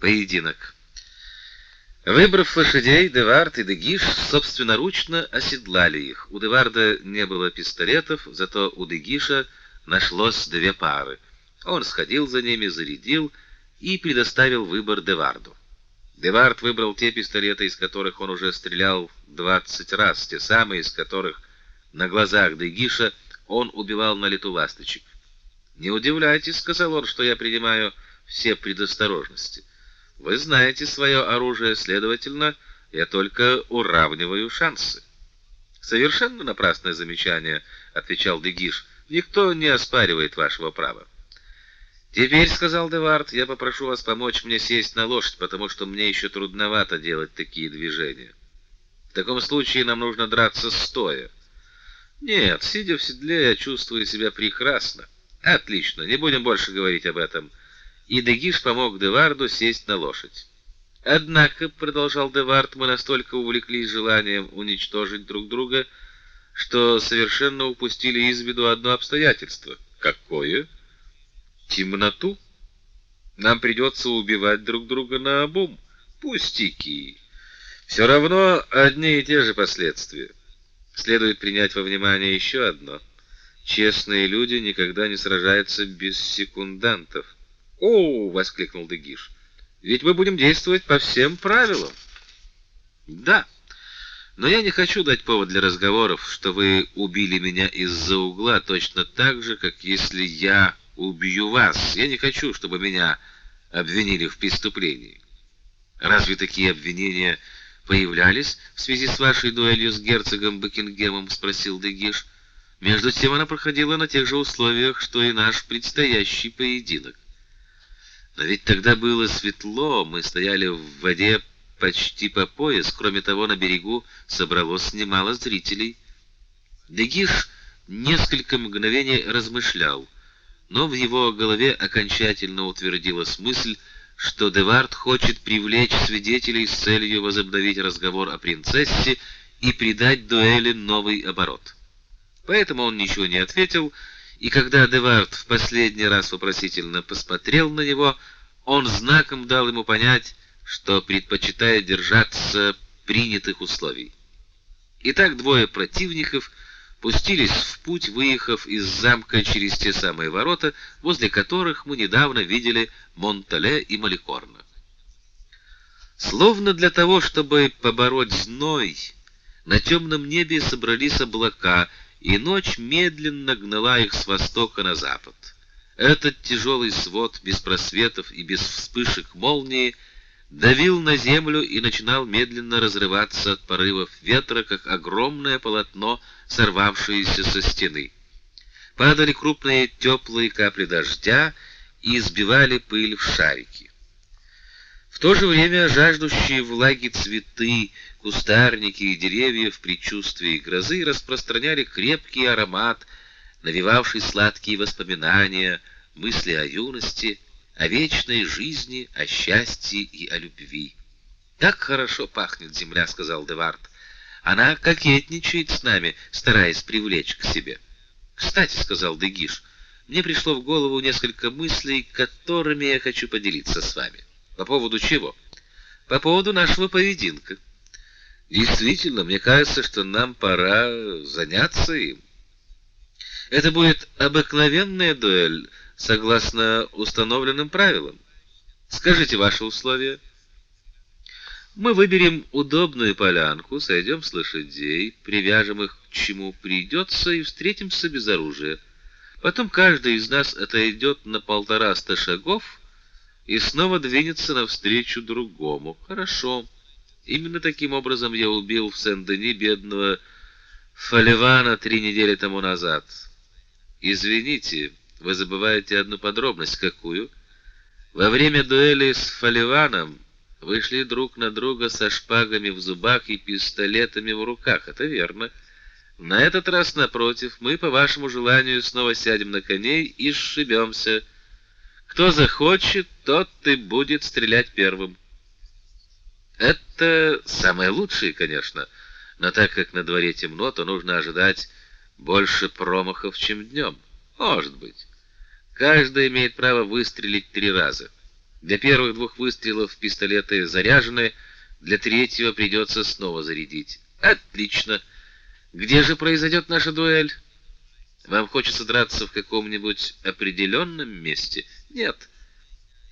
Поединок. Выбрав лошадей, Девард и Дегиш собственноручно оседлали их. У Деварда не было пистолетов, зато у Дегиша нашлось две пары. Он сходил за ними, зарядил и предоставил выбор Деварду. Девард выбрал те пистолеты, из которых он уже стрелял 20 раз, те самые, из которых на глазах Дегиша он убивал на лету ласточек. "Не удивляйтесь", сказал он, "что я принимаю все предосторожности. Вы знаете свое оружие, следовательно, я только уравниваю шансы. Совершенно напрасное замечание, отвечал Дегиш. Никто не оспаривает вашего права. Теперь, сказал Девард, я попрошу вас помочь мне сесть на лошадь, потому что мне еще трудновато делать такие движения. В таком случае нам нужно драться стоя. Нет, сидя в седле, я чувствую себя прекрасно. Отлично, не будем больше говорить об этом и Дегиш помог Деварду сесть на лошадь. Однако, продолжал Девард, мы настолько увлеклись желанием уничтожить друг друга, что совершенно упустили из виду одно обстоятельство. Какое? Темноту. Нам придется убивать друг друга наобум. Пустяки. Все равно одни и те же последствия. Следует принять во внимание еще одно. Честные люди никогда не сражаются без секундантов. "О!" воскликнул Дегиш. "Ведь мы будем действовать по всем правилам". "Да. Но я не хочу дать повод для разговоров, что вы убили меня из-за угла, точно так же, как если я убью вас. Я не хочу, чтобы меня обвинили в преступлении. Разве такие обвинения появлялись в связи с вашей дуэлью с герцогом Бекингемом, спросил Дегиш. Между тем она проходила на тех же условиях, что и наш предстоящий поединок. Но ведь тогда было светло, мы стояли в воде почти по пояс, кроме того, на берегу собралось немало зрителей. Дегиш несколько мгновений размышлял, но в его голове окончательно утвердилась мысль, что Девард хочет привлечь свидетелей с целью возобновить разговор о принцессе и придать дуэли новый оборот. Поэтому он ничего не ответил, и когда Девард в последний раз вопросительно посмотрел на него, он знаком дал ему понять, что предпочитает держаться принятых условий. Итак, двое противников пустились в путь, выехав из замка через те самые ворота, возле которых мы недавно видели Монтале и Маликорна. Словно для того, чтобы побороть зной, на темном небе собрались облака, и ночь медленно гнала их с востока на запад. Этот тяжелый свод без просветов и без вспышек молнии давил на землю и начинал медленно разрываться от порывов ветра, как огромное полотно, сорвавшееся со стены. Падали крупные теплые капли дождя и избивали пыль в шарики. То же время жаждущие влаги цветы, кустарники и деревья в предчувствии грозы распространяли крепкий аромат, навевавший сладкие воспоминания, мысли о юности, о вечной жизни, о счастье и о любви. Так хорошо пахнет земля, сказал Девард. Она кокетничает с нами, стараясь привлечь к себе. Кстати, сказал Дегиш, мне пришло в голову несколько мыслей, которыми я хочу поделиться с вами. По поводу чего? По поводу нашего поединка. Действительно, мне кажется, что нам пора заняться им. Это будет обыкновенная дуэль, согласно установленным правилам. Скажите ваши условия. Мы выберем удобную полянку, сойдем с лошадей, привяжем их к чему придется и встретимся без оружия. Потом каждый из нас отойдет на полтораста шагов и снова двинется навстречу другому. Хорошо. Именно таким образом я убил в Сен-Дени бедного Фаливана три недели тому назад. Извините, вы забываете одну подробность, какую? Во время дуэли с Фаливаном вы шли друг на друга со шпагами в зубах и пистолетами в руках. Это верно. На этот раз напротив, мы по вашему желанию снова сядем на коней и сшибемся. Кто захочет, тот и будет стрелять первым. Это самое лучшее, конечно, но так как на дворе темно, то нужно ожидать больше промахов, чем днем. Может быть. Каждый имеет право выстрелить три раза. Для первых двух выстрелов пистолеты заряжены, для третьего придется снова зарядить. Отлично. Где же произойдет наша дуэль? Вам хочется драться в каком-нибудь определенном месте? Нет.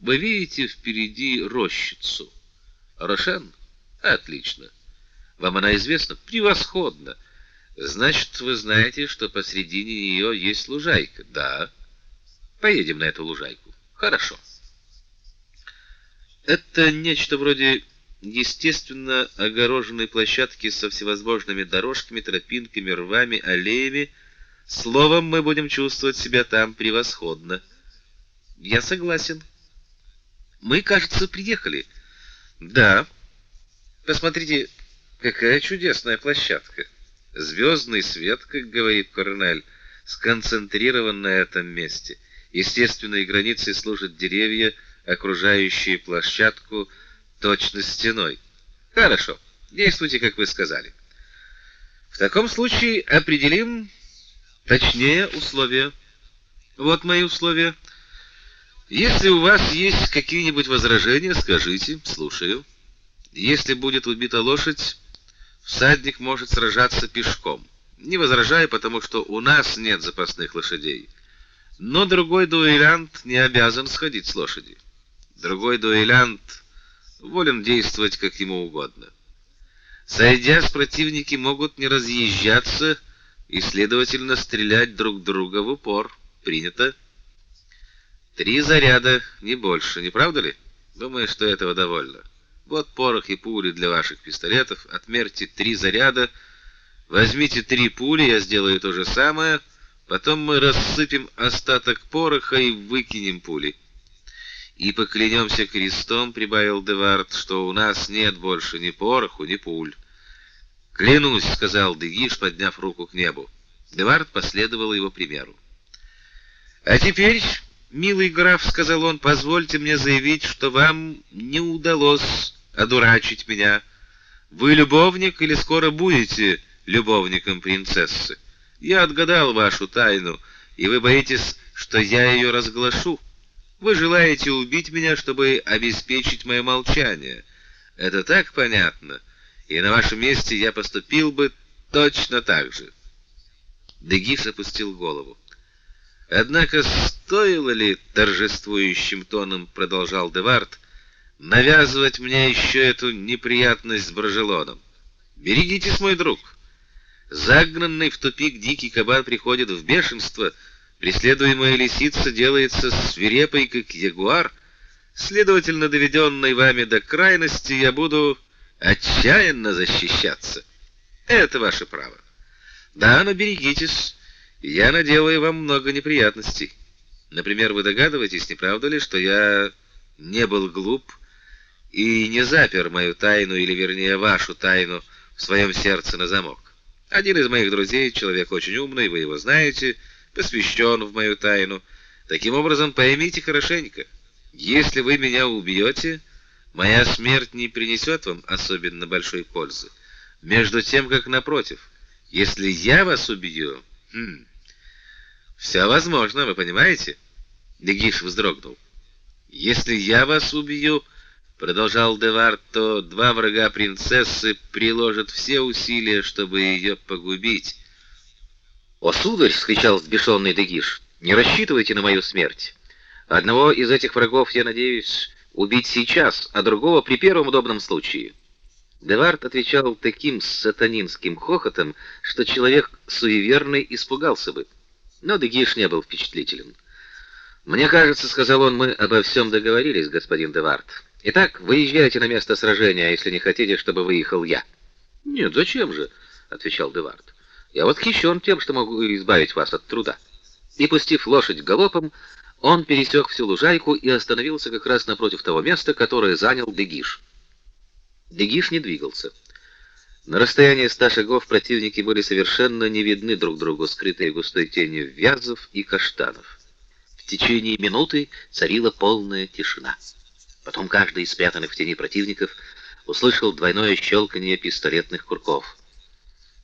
Вы видите впереди рощицу. Рошен? Отлично. Вам она известна? Превосходно. Значит, вы знаете, что посредине нее есть лужайка? Да. Поедем на эту лужайку. Хорошо. Это нечто вроде естественно огороженной площадки со всевозможными дорожками, тропинками, рвами, аллеями. Словом, мы будем чувствовать себя там превосходно. Я согласен. Мы, кажется, приехали. Да. Посмотрите, какая чудесная площадка. Звездный свет, как говорит Корнель, сконцентрирован на этом месте. Естественной границей служат деревья, окружающие площадку точно стеной. Хорошо. Действуйте, как вы сказали. В таком случае определим точнее условия. Вот мои условия. Если у вас есть какие-нибудь возражения, скажите, слушаю. Если будет убита лошадь, всадник может сражаться пешком. Не возражаю, потому что у нас нет запасных лошадей. Но другой дуэлянт не обязан сходить с лошади. Другой дуэлянт волен действовать как ему угодно. Сойдя с противники могут не разъезжаться и, следовательно, стрелять друг друга в упор. Принято. Три заряда, не больше, не правда ли? Думаю, что этого довольно. Вот порох и пули для ваших пистолетов. Отмерьте три заряда. Возьмите три пули, я сделаю то же самое. Потом мы рассыпем остаток пороха и выкинем пули и поклянемся крестом, прибавил Девард, что у нас нет больше ни пороху, ни пуль. Клянусь, сказал Дегиш, подняв руку к небу. Девард последовал его примеру. А теперь, милый граф, сказал он, позвольте мне заявить, что вам не удалось одурачить меня. Вы любовник или скоро будете любовником принцессы? Я отгадал вашу тайну, и вы боитесь, что я ее разглашу. Вы желаете убить меня, чтобы обеспечить мое молчание. Это так понятно. И на вашем месте я поступил бы точно так же. Дегиш опустил голову. Однако стоило ли торжествующим тоном продолжал Девард навязывать мне еще эту неприятность с Брожелоном? Берегитесь, мой друг. Загнанный в тупик дикий кабан приходит в бешенство Преследуемая лисица делается свирепой, как ягуар, следовательно, доведенной вами до крайности, я буду отчаянно защищаться. Это ваше право. Да, но берегитесь. Я наделаю вам много неприятностей. Например, вы догадываетесь, не правда ли, что я не был глуп и не запер мою тайну, или вернее вашу тайну, в своем сердце на замок? Один из моих друзей, человек очень умный, вы его знаете, — посвящен в мою тайну. Таким образом, поймите хорошенько, если вы меня убьете, моя смерть не принесет вам особенно большой пользы. Между тем, как напротив, если я вас убью, хм, все возможно, вы понимаете? Дегиш вздрогнул. Если я вас убью, продолжал Девард, то два врага принцессы приложат все усилия, чтобы ее погубить. «О, сударь!» — вскричал взбешенный Дегиш. «Не рассчитывайте на мою смерть. Одного из этих врагов я надеюсь убить сейчас, а другого при первом удобном случае». Девард отвечал таким сатанинским хохотом, что человек суеверный испугался бы. Но Дегиш не был впечатлителен. «Мне кажется, — сказал он, — мы обо всем договорились, господин Девард. Итак, выезжайте на место сражения, если не хотите, чтобы выехал я». «Нет, зачем же?» — отвечал Девард. Я восхищен тем, что могу избавить вас от труда. И пустив лошадь галопом, он пересек всю лужайку и остановился как раз напротив того места, которое занял Дегиш. Дегиш не двигался. На расстоянии ста шагов противники были совершенно не видны друг другу, скрытые густой тенью вязов и каштанов. В течение минуты царила полная тишина. Потом каждый из спрятанных в тени противников услышал двойное щелканье пистолетных курков.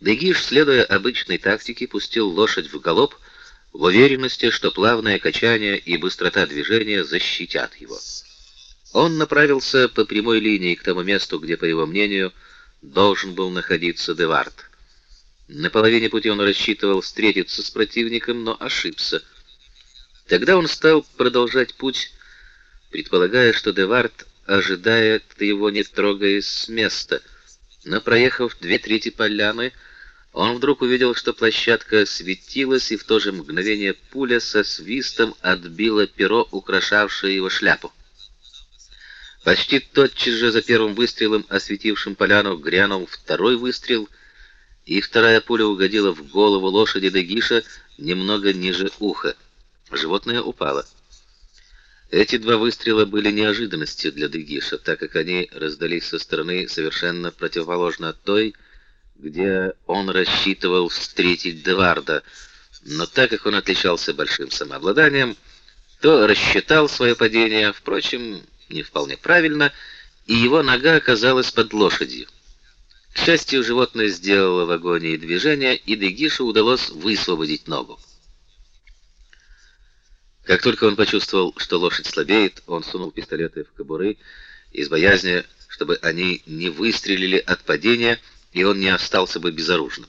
Дегиш, следуя обычной тактике, пустил лошадь в галоп в уверенности, что плавное качание и быстрота движения защитят его. Он направился по прямой линии к тому месту, где, по его мнению, должен был находиться Девард. На половине пути он рассчитывал встретиться с противником, но ошибся. Тогда он стал продолжать путь, предполагая, что Девард ожидает его, не трогаясь с места. Но проехав две трети поляны, он вдруг увидел, что площадка светилась, и в то же мгновение пуля со свистом отбила перо, украшавшее его шляпу. Почти тотчас же за первым выстрелом, осветившим поляну, грянул второй выстрел, и вторая пуля угодила в голову лошади Дегиша немного ниже уха. Животное упало. Эти два выстрела были неожиданностью для Дегиша, так как они раздались со стороны совершенно противоположно от той, где он рассчитывал встретить Деварда. Но так как он отличался большим самообладанием, то рассчитал свое падение, впрочем, не вполне правильно, и его нога оказалась под лошадью. К счастью, животное сделало в агонии движение, и Дегишу удалось высвободить ногу. Как только он почувствовал, что лошадь слабеет, он сунул пистолеты в кобуры из боязни, чтобы они не выстрелили от падения, и он не остался бы безоружным.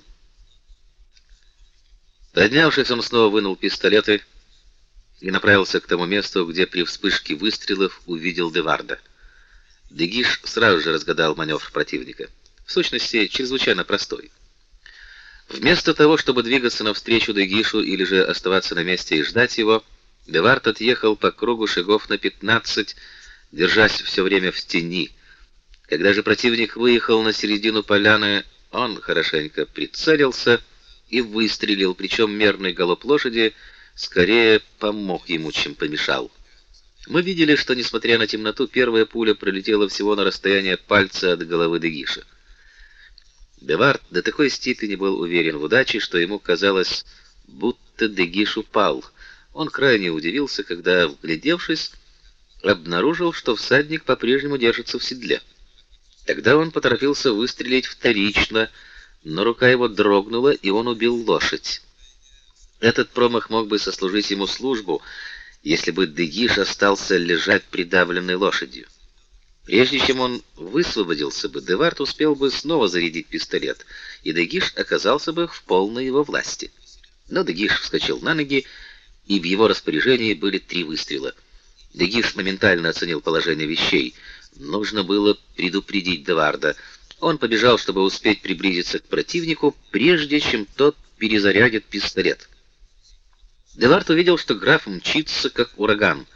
Поднявшись, он снова вынул пистолеты и направился к тому месту, где при вспышке выстрелов увидел Деварда. Дегиш сразу же разгадал маневр противника. В сущности, чрезвычайно простой. Вместо того, чтобы двигаться навстречу Дегишу или же оставаться на месте и ждать его, Девард отъехал по кругу шагов на 15, держась все время в тени. Когда же противник выехал на середину поляны, он хорошенько прицелился и выстрелил, причем мерный галоп лошади — скорее помог ему, чем помешал. Мы видели, что несмотря на темноту, первая пуля пролетела всего на расстояние пальца от головы Дегиша. Девард до такой степени был уверен в удаче, что ему казалось, будто Дегиш упал. Он крайне удивился, когда, вглядевшись, обнаружил, что всадник по-прежнему держится в седле. Тогда он поторопился выстрелить вторично, но рука его дрогнула, и он убил лошадь. Этот промах мог бы сослужить ему службу, если бы Дегиш остался лежать придавленной лошадью. Прежде чем он высвободился бы, Девард успел бы снова зарядить пистолет, и Дегиш оказался бы в полной его власти. Но Дегиш вскочил на ноги, и в его распоряжении были три выстрела. Дегиш моментально оценил положение вещей. Нужно было предупредить Деварда. Он побежал, чтобы успеть приблизиться к противнику, прежде чем тот перезарядит пистолет. Девард увидел, что граф мчится, как ураган.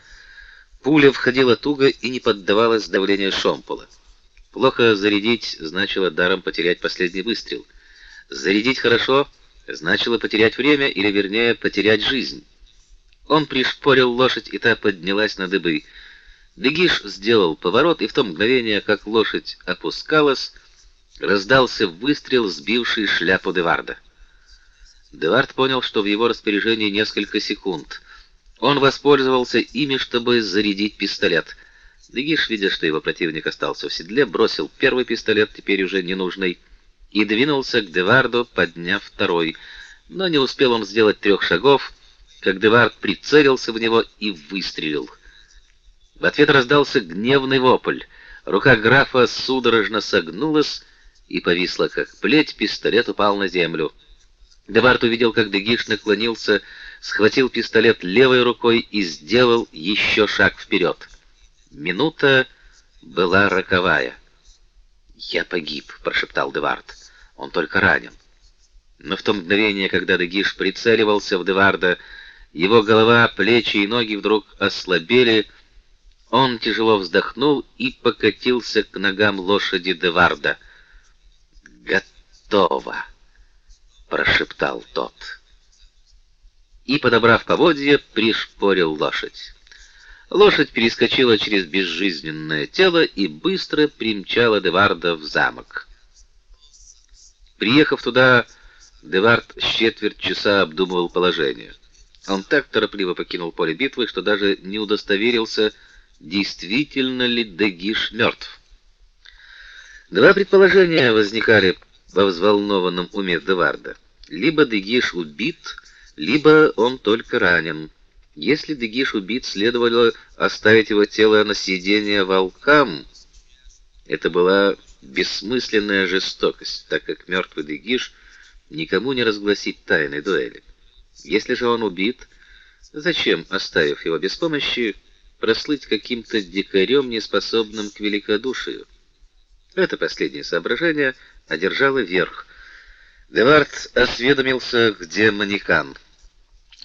Пуля входила туго и не поддавалась давлению шомпола. Плохо зарядить значило даром потерять последний выстрел. Зарядить хорошо значило потерять время, или вернее, потерять жизнь. Он пришпорил лошадь, и та поднялась на дыбы. Дегиш сделал поворот, и в то мгновение, как лошадь опускалась, раздался выстрел, сбивший шляпу Деварда. Девард понял, что в его распоряжении несколько секунд. Он воспользовался ими, чтобы зарядить пистолет. Дегиш, видя, что его противник остался в седле, бросил первый пистолет, теперь уже ненужный, и двинулся к Деварду, подняв второй. Но не успел он сделать трех шагов, как Девард прицелился в него и выстрелил. В ответ раздался гневный вопль. Рука графа судорожно согнулась и повисла как плеть, пистолет упал на землю. Девард увидел, как Дегиш наклонился, схватил пистолет левой рукой и сделал еще шаг вперед. Минута была роковая. "Я погиб", прошептал Девард. "Он только ранен". Но в то мгновение, когда Дегиш прицеливался в Деварда, его голова, плечи и ноги вдруг ослабели. Он тяжело вздохнул и покатился к ногам лошади Деварда. "Готово" прошептал тот. И, подобрав поводья, пришпорил лошадь. Лошадь перескочила через безжизненное тело и быстро примчала Деварда в замок. Приехав туда, Девард с четверть часа обдумывал положение. Он так торопливо покинул поле битвы, что даже не удостоверился, действительно ли Дегиш мертв. Два предположения возникали во взволнованном уме Деварда. Либо Дегиш убит, либо он только ранен. Если Дегиш убит, следовало оставить его тело на съедение волкам. Это была бессмысленная жестокость, так как мертвый Дегиш никому не разгласит тайны дуэли. Если же он убит, зачем, оставив его без помощи, прослыть каким-то дикарем, неспособным к великодушию? Это последнее соображение одержало верх. Девард осведомился, где манекан.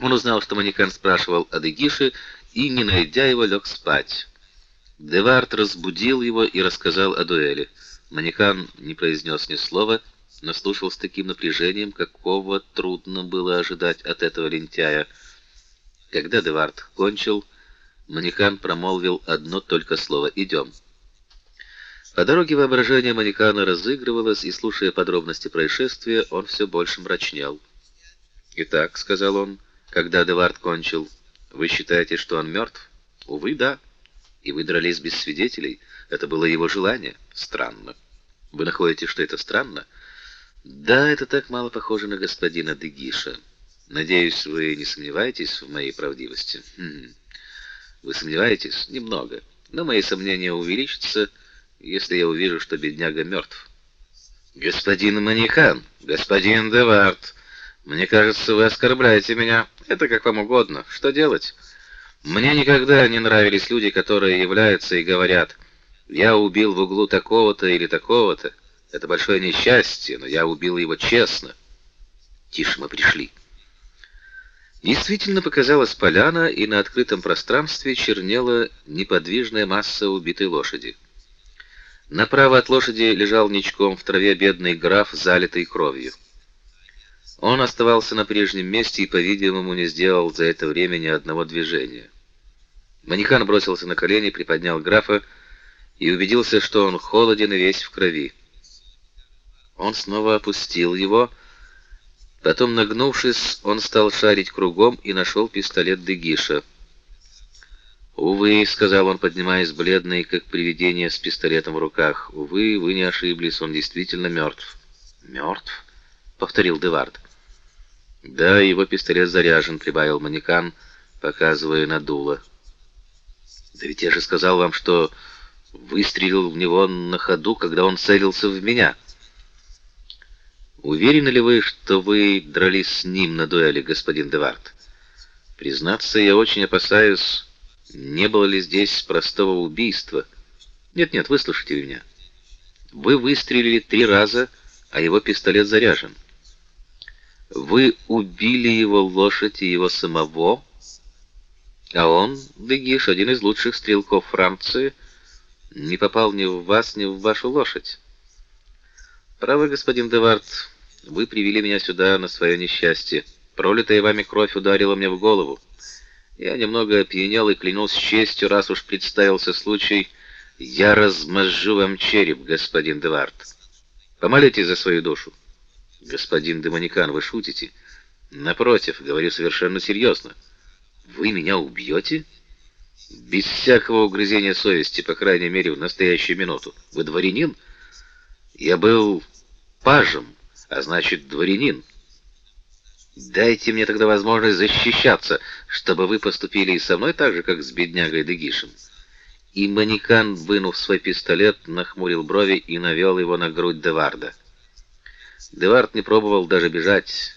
Он узнал, что манекан спрашивал о Дегише, и, не найдя его, лег спать. Девард разбудил его и рассказал о дуэли. Манекан не произнес ни слова, но слушал с таким напряжением, какого трудно было ожидать от этого лентяя. Когда Девард кончил, Манекан промолвил одно только слово: "Идем". По дороге воображение Манекана разыгрывалось, и слушая подробности происшествия, он все больше мрачнел. "Итак", сказал он, когда Девард кончил, "вы считаете, что он мертв?» "Увы, да. И вы дрались без свидетелей. Это было его желание. Странно. Вы находите, что это странно?" Да, это так мало похоже на господина Дегиша. Надеюсь, вы не сомневаетесь в моей правдивости. Хм. Вы сомневаетесь немного, но мои сомнения увеличатся, если я увижу, что бедняга мертв. Господин Манихан, господин Девард, мне кажется, вы оскорбляете меня. Это как вам угодно. Что делать? Мне никогда не нравились люди, которые являются и говорят: "Я убил в углу такого-то или такого-то". Это большое несчастье, но я убил его честно. Тише мы пришли. Действительно показалась поляна, и на открытом пространстве чернела неподвижная масса убитой лошади. Направо от лошади лежал ничком в траве бедный граф, залитый кровью. Он оставался на прежнем месте и, по-видимому, не сделал за это время ни одного движения. Манекан бросился на колени, приподнял графа и убедился, что он холоден и весь в крови. Он снова опустил его. Потом, нагнувшись, он стал шарить кругом и нашел пистолет Дегиша. «Увы», — сказал он, поднимаясь бледный, как привидение с пистолетом в руках. «Увы, вы не ошиблись, он действительно мертв». «Мертв?» — повторил Девард. «Да, его пистолет заряжен», — прибавил Манекан, показывая на дуло. «Да ведь я же сказал вам, что выстрелил в него на ходу, когда он целился в меня». Уверены ли вы, что вы дрались с ним на дуэли, господин Девард? Признаться, я очень опасаюсь, не было ли здесь простого убийства. Нет-нет, выслушайте меня. Вы выстрелили три раза, а его пистолет заряжен. Вы убили его лошадь и его самого, а он, Дегиш, один из лучших стрелков Франции, не попал ни в вас, ни в вашу лошадь. Право, господин Девард, вы привели меня сюда на свое несчастье. Пролитая вами кровь ударила мне в голову. Я немного опьянел и клянусь честью, раз уж представился случай, я размажу вам череп, господин Девард. Помолитесь за свою душу. Господин Демоникан, вы шутите? Напротив, говорю совершенно серьезно. Вы меня убьете? Без всякого угрызения совести, по крайней мере, в настоящую минуту. Вы дворянин? Я был пажем, а значит, дворянин. Дайте мне тогда возможность защищаться, чтобы вы поступили и со мной так же, как с беднягой Дегишем. И Манекан, вынув свой пистолет, нахмурил брови и навел его на грудь Деварда. Девард не пробовал даже бежать,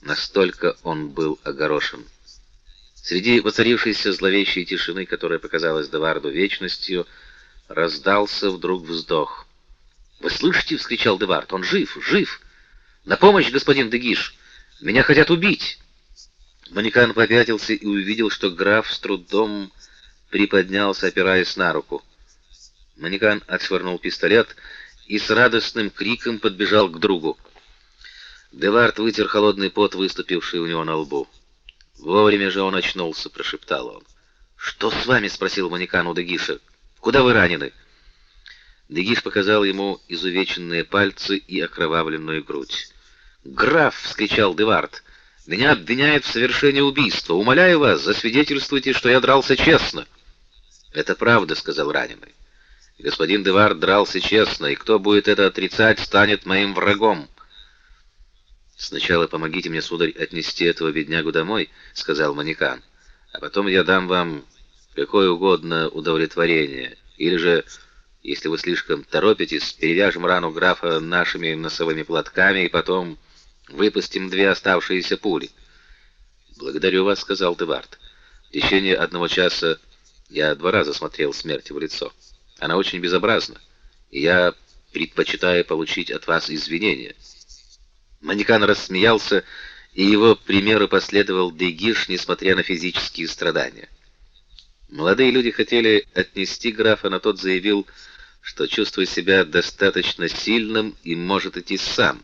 настолько он был огорошен. Среди воцарившейся зловещей тишины, которая показалась Деварду вечностью, раздался вдруг вздох. «Вы слышите?» — вскричал Девард. «Он жив! Жив! На помощь, господин Дегиш! Меня хотят убить!» Манекан попятился и увидел, что граф с трудом приподнялся, опираясь на руку. Манекан отшвырнул пистолет и с радостным криком подбежал к другу. Девард вытер холодный пот, выступивший у него на лбу. Вовремя же он очнулся, прошептал он. «Что с вами?» — спросил Манекан у Дегиша. «Куда вы ранены?» Дегиш показал ему изувеченные пальцы и окровавленную грудь. "Граф!" вскричал Девард. "Меня обвиняют в совершении убийства. Умоляю вас, засвидетельствуйте, что я дрался честно". "Это правда", сказал раненый. "Господин Девард дрался честно, и кто будет это отрицать, станет моим врагом". "Сначала помогите мне, сударь, отнести этого беднягу домой", сказал Манекан. а потом я дам вам какое угодно удовлетворение, или же, если вы слишком торопитесь, перевяжем рану графа нашими носовыми платками и потом выпустим две оставшиеся пули. Благодарю вас, сказал Девард. В течение одного часа я два раза смотрел смерти в лицо. Она очень безобразна, и я предпочитаю получить от вас извинения. Манекан рассмеялся, и его примеру последовал Дегиш, несмотря на физические страдания. Молодые люди хотели отнести графа, но тот заявил, что чувствует себя достаточно сильным и может идти сам.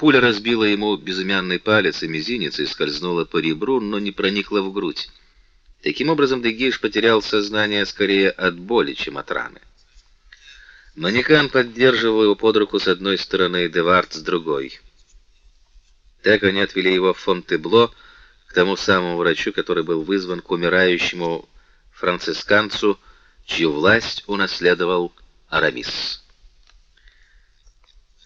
Пуля разбила ему безымянный палец и мизинец и скользнула по ребру, но не проникла в грудь. Таким образом, Дегиш потерял сознание скорее от боли, чем от раны. Манекан поддерживал его под руку с одной стороны, Девард с другой. Так они отвели его в Фонтебло к тому самому врачу, который был вызван к умирающему францисканцу, чью власть унаследовал Арамис.